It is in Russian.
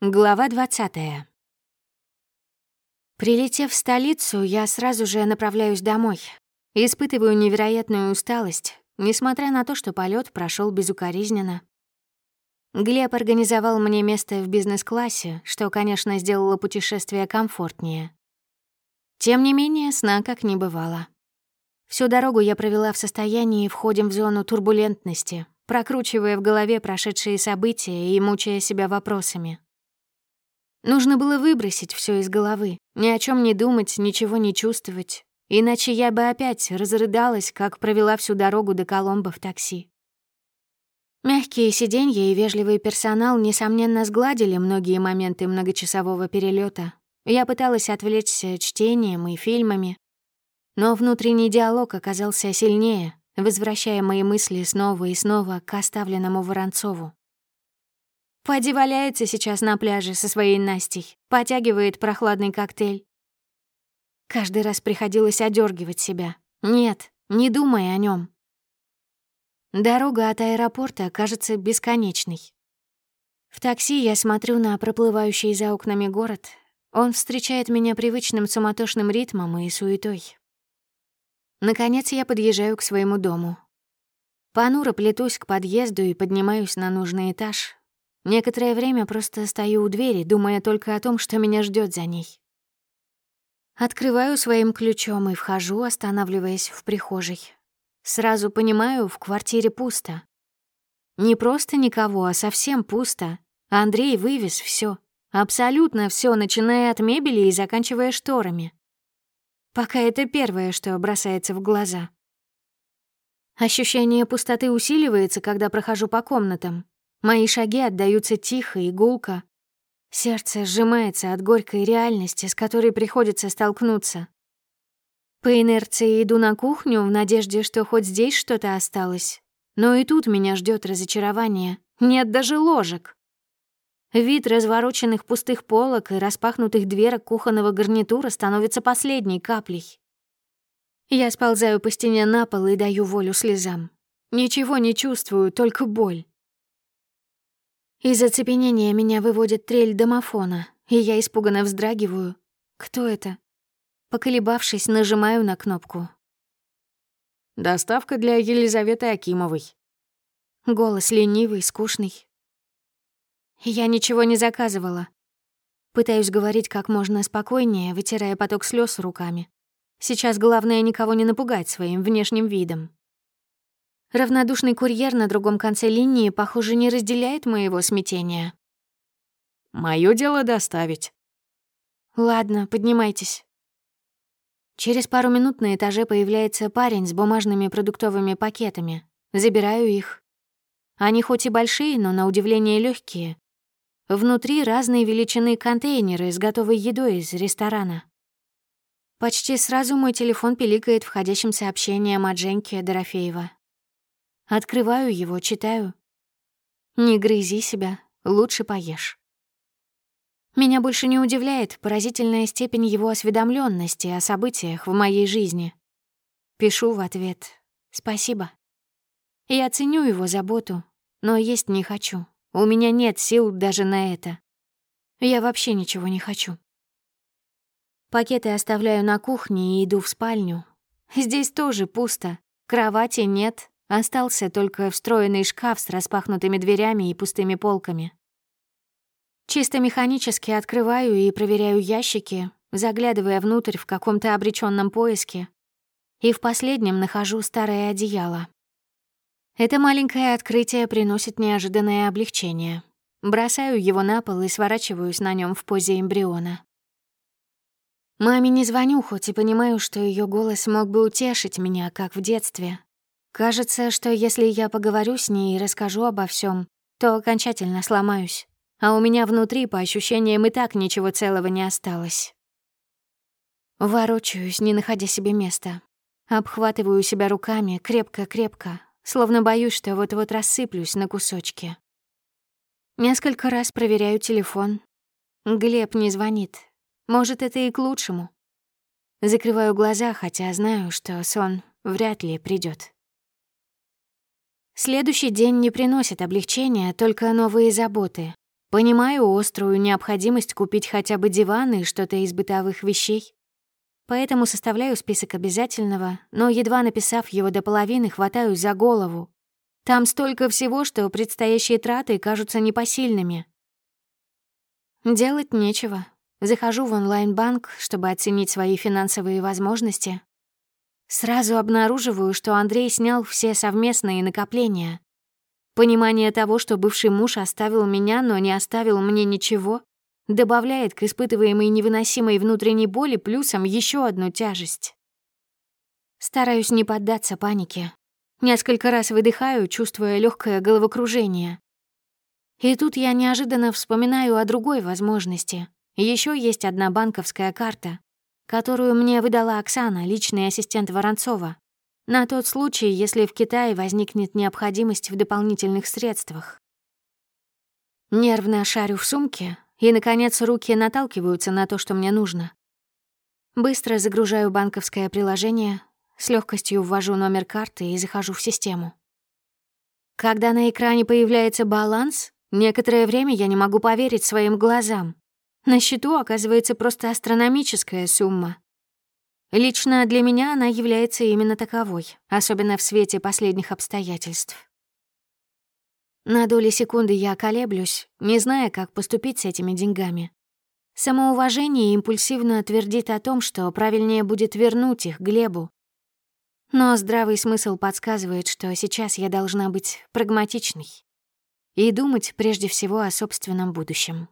Глава 20. Прилетев в столицу, я сразу же направляюсь домой. Испытываю невероятную усталость, несмотря на то, что полет прошел безукоризненно. Глеб организовал мне место в бизнес-классе, что, конечно, сделало путешествие комфортнее. Тем не менее, сна как не бывало. Всю дорогу я провела в состоянии «входим в зону турбулентности», прокручивая в голове прошедшие события и мучая себя вопросами. Нужно было выбросить все из головы, ни о чем не думать, ничего не чувствовать. Иначе я бы опять разрыдалась, как провела всю дорогу до Коломбо в такси. Мягкие сиденья и вежливый персонал, несомненно, сгладили многие моменты многочасового перелета. Я пыталась отвлечься чтением и фильмами, но внутренний диалог оказался сильнее, возвращая мои мысли снова и снова к оставленному Воронцову. Пади валяется сейчас на пляже со своей Настей, потягивает прохладный коктейль. Каждый раз приходилось одергивать себя. Нет, не думай о нем. Дорога от аэропорта кажется бесконечной. В такси я смотрю на проплывающий за окнами город. Он встречает меня привычным суматошным ритмом и суетой. Наконец я подъезжаю к своему дому. Понуро плетусь к подъезду и поднимаюсь на нужный этаж, Некоторое время просто стою у двери, думая только о том, что меня ждет за ней. Открываю своим ключом и вхожу, останавливаясь в прихожей. Сразу понимаю, в квартире пусто. Не просто никого, а совсем пусто. Андрей вывез все, Абсолютно все, начиная от мебели и заканчивая шторами. Пока это первое, что бросается в глаза. Ощущение пустоты усиливается, когда прохожу по комнатам, Мои шаги отдаются тихо и гулко. Сердце сжимается от горькой реальности, с которой приходится столкнуться. По инерции иду на кухню в надежде, что хоть здесь что-то осталось. Но и тут меня ждет разочарование. Нет даже ложек. Вид развороченных пустых полок и распахнутых дверок кухонного гарнитура становится последней каплей. Я сползаю по стене на пол и даю волю слезам. Ничего не чувствую, только боль. Из оцепенения меня выводит трель домофона, и я испуганно вздрагиваю. Кто это? Поколебавшись, нажимаю на кнопку. «Доставка для Елизаветы Акимовой». Голос ленивый, скучный. Я ничего не заказывала. Пытаюсь говорить как можно спокойнее, вытирая поток слез руками. Сейчас главное никого не напугать своим внешним видом. Равнодушный курьер на другом конце линии, похоже, не разделяет моего смятения. Моё дело доставить. Ладно, поднимайтесь. Через пару минут на этаже появляется парень с бумажными продуктовыми пакетами. Забираю их. Они хоть и большие, но на удивление легкие. Внутри разные величины контейнеры с готовой едой из ресторана. Почти сразу мой телефон пиликает входящим сообщением от Женьки Дорофеева. Открываю его, читаю. «Не грызи себя, лучше поешь». Меня больше не удивляет поразительная степень его осведомленности о событиях в моей жизни. Пишу в ответ «Спасибо». Я ценю его заботу, но есть не хочу. У меня нет сил даже на это. Я вообще ничего не хочу. Пакеты оставляю на кухне и иду в спальню. Здесь тоже пусто. Кровати нет, Остался только встроенный шкаф с распахнутыми дверями и пустыми полками. Чисто механически открываю и проверяю ящики, заглядывая внутрь в каком-то обречённом поиске. И в последнем нахожу старое одеяло. Это маленькое открытие приносит неожиданное облегчение. Бросаю его на пол и сворачиваюсь на нем в позе эмбриона. Маме не звоню, хоть и понимаю, что ее голос мог бы утешить меня, как в детстве, Кажется, что если я поговорю с ней и расскажу обо всем, то окончательно сломаюсь. А у меня внутри, по ощущениям, и так ничего целого не осталось. Ворочаюсь, не находя себе места. Обхватываю себя руками крепко-крепко, словно боюсь, что вот-вот рассыплюсь на кусочки. Несколько раз проверяю телефон. Глеб не звонит. Может, это и к лучшему. Закрываю глаза, хотя знаю, что сон вряд ли придет. Следующий день не приносит облегчения, только новые заботы. Понимаю острую необходимость купить хотя бы диван и что-то из бытовых вещей. Поэтому составляю список обязательного, но, едва написав его до половины, хватаюсь за голову. Там столько всего, что предстоящие траты кажутся непосильными. Делать нечего. Захожу в онлайн-банк, чтобы оценить свои финансовые возможности. Сразу обнаруживаю, что Андрей снял все совместные накопления. Понимание того, что бывший муж оставил меня, но не оставил мне ничего, добавляет к испытываемой невыносимой внутренней боли плюсом еще одну тяжесть. Стараюсь не поддаться панике. Несколько раз выдыхаю, чувствуя легкое головокружение. И тут я неожиданно вспоминаю о другой возможности. Еще есть одна банковская карта, которую мне выдала Оксана, личный ассистент Воронцова, на тот случай, если в Китае возникнет необходимость в дополнительных средствах. Нервно шарю в сумке, и, наконец, руки наталкиваются на то, что мне нужно. Быстро загружаю банковское приложение, с легкостью ввожу номер карты и захожу в систему. Когда на экране появляется баланс, Некоторое время я не могу поверить своим глазам. На счету оказывается просто астрономическая сумма. Лично для меня она является именно таковой, особенно в свете последних обстоятельств. На доли секунды я колеблюсь, не зная, как поступить с этими деньгами. Самоуважение импульсивно твердит о том, что правильнее будет вернуть их Глебу. Но здравый смысл подсказывает, что сейчас я должна быть прагматичной и думать прежде всего о собственном будущем.